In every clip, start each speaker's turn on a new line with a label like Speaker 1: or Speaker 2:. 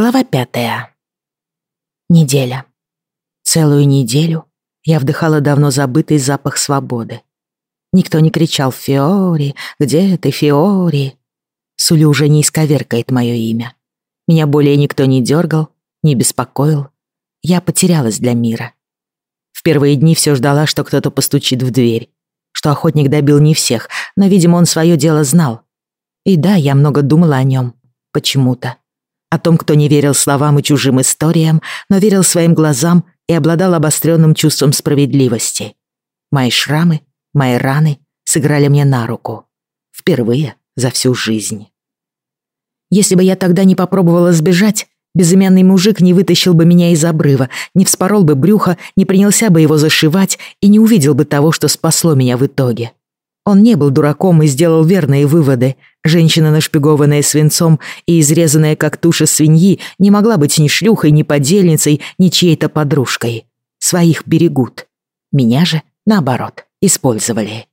Speaker 1: Глава пятая. Неделя. Целую неделю я вдыхала давно забытый запах свободы. Никто не кричал «Фиори, где ты, Фиори?» Сули уже не исковеркает мое имя. Меня более никто не дергал, не беспокоил. Я потерялась для мира. В первые дни все ждала, что кто-то постучит в дверь. Что охотник добил не всех, но, видимо, он свое дело знал. И да, я много думала о нем. Почему-то о том, кто не верил словам и чужим историям, но верил своим глазам и обладал обостренным чувством справедливости. Мои шрамы, мои раны сыграли мне на руку. Впервые за всю жизнь. Если бы я тогда не попробовала сбежать, безымянный мужик не вытащил бы меня из обрыва, не вспорол бы брюхо, не принялся бы его зашивать и не увидел бы того, что спасло меня в итоге. Он не был дураком и сделал верные выводы. Женщина, нашпигованная свинцом и изрезанная как туша свиньи, не могла быть ни шлюхой, ни подельницей, ни чьей-то подружкой. Своих берегут. Меня же, наоборот, использовали.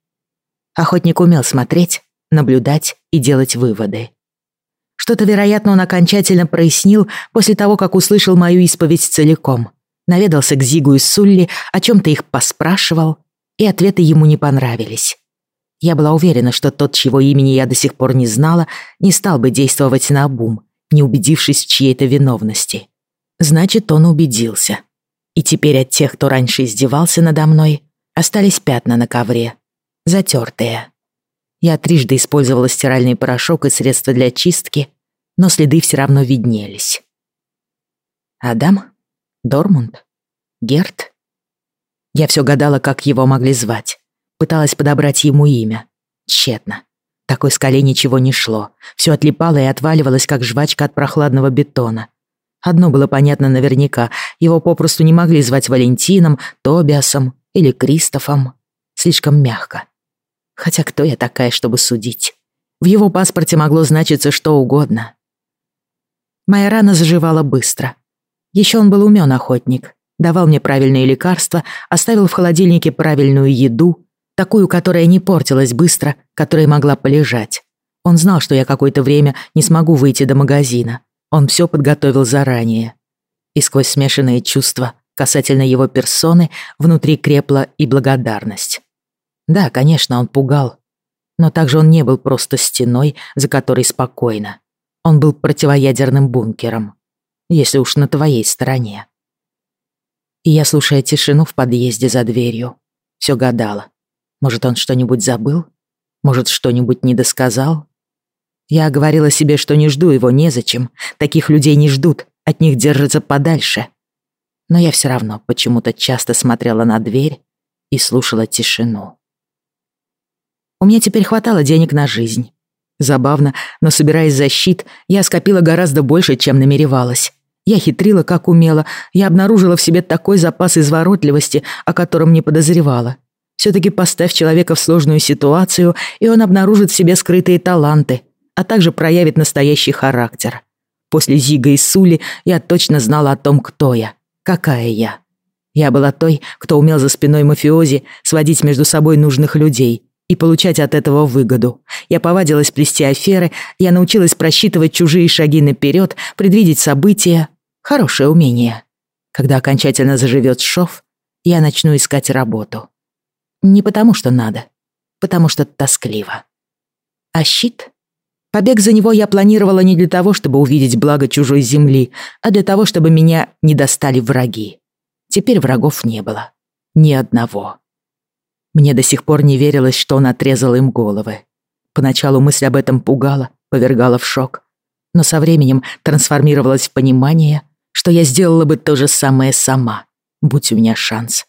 Speaker 1: Охотник умел смотреть, наблюдать и делать выводы. Что-то, вероятно, он окончательно прояснил после того, как услышал мою исповедь целиком. Наведался к Зигу и Сулли, о чем-то их поспрашивал, и ответы ему не понравились. Я была уверена, что тот, чьего имени я до сих пор не знала, не стал бы действовать на обум, не убедившись в чьей-то виновности. Значит, он убедился. И теперь от тех, кто раньше издевался надо мной, остались пятна на ковре. Затертые. Я трижды использовала стиральный порошок и средства для чистки, но следы все равно виднелись. Адам? Дормунд? Герт? Я все гадала, как его могли звать. Пыталась подобрать ему имя. Тщетно. Такой скале ничего не шло. Все отлипало и отваливалось, как жвачка от прохладного бетона. Одно было понятно наверняка. Его попросту не могли звать Валентином, Тобиасом или Кристофом. Слишком мягко. Хотя кто я такая, чтобы судить? В его паспорте могло значиться что угодно. Моя рана заживала быстро. Еще он был умен охотник. Давал мне правильные лекарства, оставил в холодильнике правильную еду, Такую, которая не портилась быстро, которая могла полежать. Он знал, что я какое-то время не смогу выйти до магазина. Он все подготовил заранее. И сквозь смешанные чувства касательно его персоны внутри крепла и благодарность. Да, конечно, он пугал. Но также он не был просто стеной, за которой спокойно. Он был противоядерным бункером. Если уж на твоей стороне. И я, слушая тишину в подъезде за дверью, все гадала, может, он что-нибудь забыл? Может, что-нибудь не досказал? Я говорила себе, что не жду его незачем. Таких людей не ждут, от них держатся подальше. Но я все равно почему-то часто смотрела на дверь и слушала тишину. У меня теперь хватало денег на жизнь. Забавно, но собираясь за щит, я скопила гораздо больше, чем намеревалась. Я хитрила, как умела, я обнаружила в себе такой запас изворотливости, о котором не подозревала. Все-таки поставь человека в сложную ситуацию, и он обнаружит в себе скрытые таланты, а также проявит настоящий характер. После Зига и Сули я точно знала о том, кто я, какая я. Я была той, кто умел за спиной мафиози сводить между собой нужных людей и получать от этого выгоду. Я повадилась плести аферы, я научилась просчитывать чужие шаги наперед, предвидеть события. Хорошее умение. Когда окончательно заживет шов, я начну искать работу. Не потому что надо, потому что тоскливо. А щит? Побег за него я планировала не для того, чтобы увидеть благо чужой земли, а для того, чтобы меня не достали враги. Теперь врагов не было. Ни одного. Мне до сих пор не верилось, что он отрезал им головы. Поначалу мысль об этом пугала, повергала в шок. Но со временем трансформировалась в понимание, что я сделала бы то же самое сама, будь у меня шанс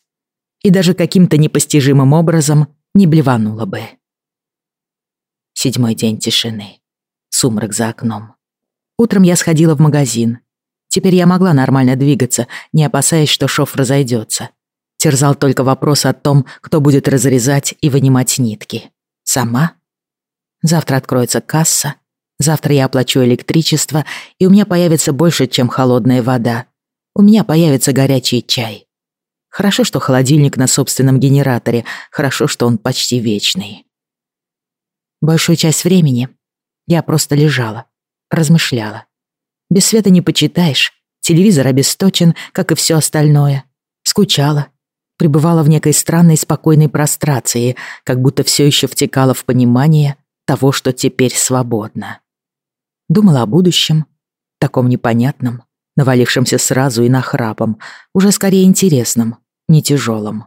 Speaker 1: и даже каким-то непостижимым образом не блеванула бы. Седьмой день тишины. Сумрак за окном. Утром я сходила в магазин. Теперь я могла нормально двигаться, не опасаясь, что шов разойдется. Терзал только вопрос о том, кто будет разрезать и вынимать нитки. Сама? Завтра откроется касса. Завтра я оплачу электричество, и у меня появится больше, чем холодная вода. У меня появится горячий чай. Хорошо, что холодильник на собственном генераторе, хорошо, что он почти вечный. Большую часть времени я просто лежала, размышляла. Без света не почитаешь. Телевизор обесточен, как и все остальное. Скучала. Пребывала в некой странной спокойной прострации, как будто все еще втекала в понимание того, что теперь свободно. Думала о будущем, таком непонятном, навалившемся сразу и нахрапом, уже скорее интересном, не тяжелом.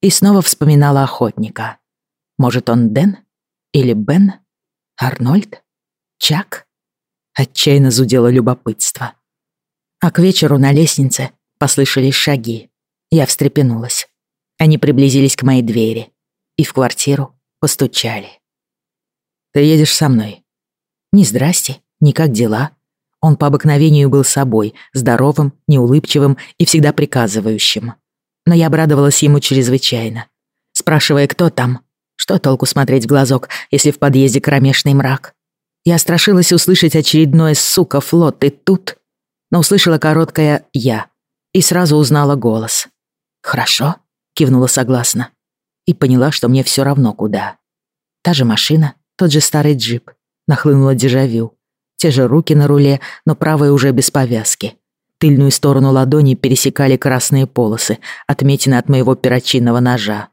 Speaker 1: И снова вспоминала охотника. Может, он Дэн? Или Бен? Арнольд? Чак? Отчаянно зудело любопытство. А к вечеру на лестнице послышались шаги. Я встрепенулась. Они приблизились к моей двери и в квартиру постучали. «Ты едешь со мной?» «Ни здрасте, ни как дела». Он по обыкновению был собой, здоровым, неулыбчивым и всегда приказывающим. Но я обрадовалась ему чрезвычайно. Спрашивая, кто там, что толку смотреть в глазок, если в подъезде кромешный мрак? Я страшилась услышать очередное «сука, флот, ты тут?» Но услышала короткое «я» и сразу узнала голос. «Хорошо», — кивнула согласно. И поняла, что мне все равно куда. Та же машина, тот же старый джип. Нахлынула дежавю. Те же руки на руле, но правая уже без повязки. Тыльную сторону ладони пересекали красные полосы, отметины от моего перочинного ножа.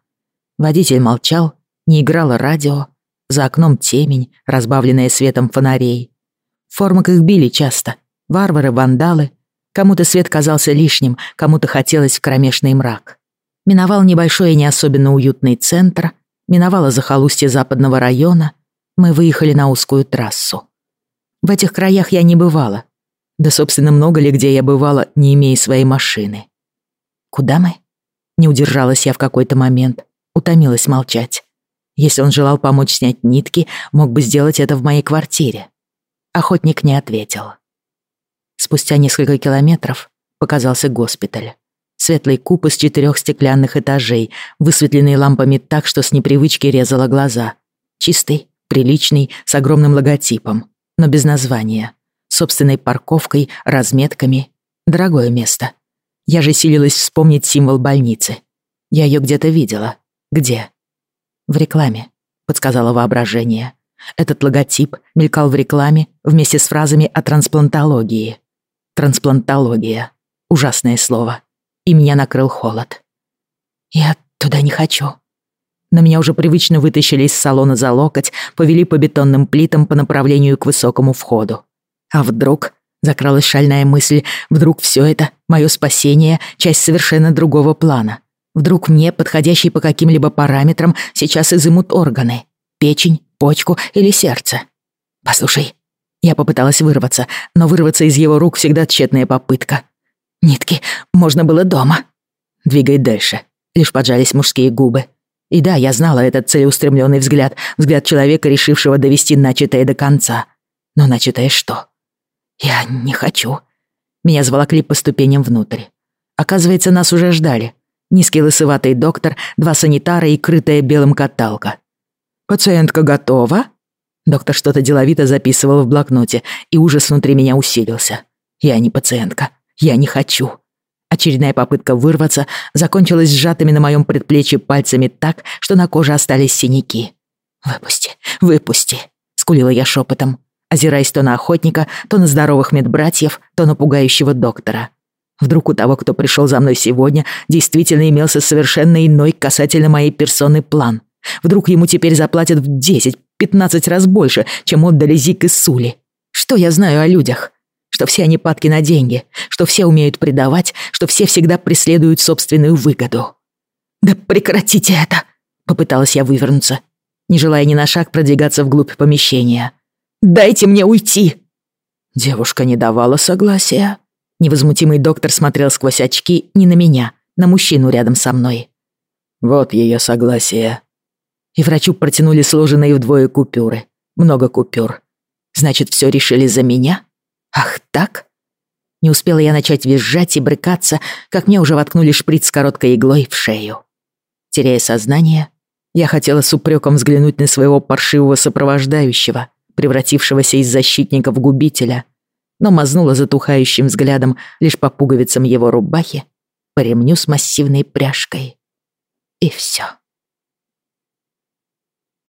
Speaker 1: Водитель молчал, не играло радио. За окном темень, разбавленная светом фонарей. В формах их били часто. Варвары, вандалы, Кому-то свет казался лишним, кому-то хотелось в кромешный мрак. Миновал небольшой и не особенно уютный центр, миновала захолустье западного района, мы выехали на узкую трассу. В этих краях я не бывала. Да, собственно, много ли где я бывала, не имея своей машины. Куда мы? Не удержалась я в какой-то момент, утомилась молчать. Если он желал помочь снять нитки, мог бы сделать это в моей квартире. Охотник не ответил. Спустя несколько километров показался госпиталь. Светлый куб из четырех стеклянных этажей, высветленный лампами так, что с непривычки резало глаза. Чистый, приличный, с огромным логотипом, но без названия. Собственной парковкой, разметками. Дорогое место. Я же силилась вспомнить символ больницы. Я ее где-то видела. Где? В рекламе, подсказала воображение. Этот логотип мелькал в рекламе вместе с фразами о трансплантологии. Трансплантология. Ужасное слово. И меня накрыл холод. Я туда не хочу. На меня уже привычно вытащили из салона за локоть, повели по бетонным плитам по направлению к высокому входу. А вдруг закралась шальная мысль, вдруг все это, мое спасение, часть совершенно другого плана. Вдруг мне, подходящий по каким-либо параметрам, сейчас изымут органы. Печень, почку или сердце. Послушай, я попыталась вырваться, но вырваться из его рук всегда тщетная попытка. Нитки, можно было дома. Двигай дальше. Лишь поджались мужские губы. И да, я знала этот целеустремленный взгляд, взгляд человека, решившего довести начатое до конца. Но начатое что? Я не хочу. Меня заволокли по ступеням внутрь. Оказывается, нас уже ждали. Низкий лысоватый доктор, два санитара и крытая белым каталка. «Пациентка готова?» Доктор что-то деловито записывал в блокноте, и ужас внутри меня усилился. Я не пациентка. Я не хочу. Очередная попытка вырваться закончилась сжатыми на моем предплечье пальцами так, что на коже остались синяки. «Выпусти, выпусти», — скулила я шепотом, озираясь то на охотника, то на здоровых медбратьев, то на пугающего доктора. Вдруг у того, кто пришел за мной сегодня, действительно имелся совершенно иной касательно моей персоны план. Вдруг ему теперь заплатят в десять, пятнадцать раз больше, чем отдали Зик и Сули. Что я знаю о людях? Что все они падки на деньги, что все умеют предавать, что все всегда преследуют собственную выгоду. «Да прекратите это!» — попыталась я вывернуться, не желая ни на шаг продвигаться вглубь помещения. «Дайте мне уйти!» Девушка не давала согласия. Невозмутимый доктор смотрел сквозь очки не на меня, на мужчину рядом со мной. «Вот ее согласие», и врачу протянули сложенные вдвое купюры. Много купюр. Значит, все решили за меня? Ах, так? Не успела я начать визжать и брыкаться, как мне уже воткнули шприц с короткой иглой в шею. Теряя сознание, я хотела с упреком взглянуть на своего паршивого сопровождающего, превратившегося из защитника в губителя, но мазнула затухающим взглядом лишь по пуговицам его рубахи, по ремню с массивной пряжкой. И все.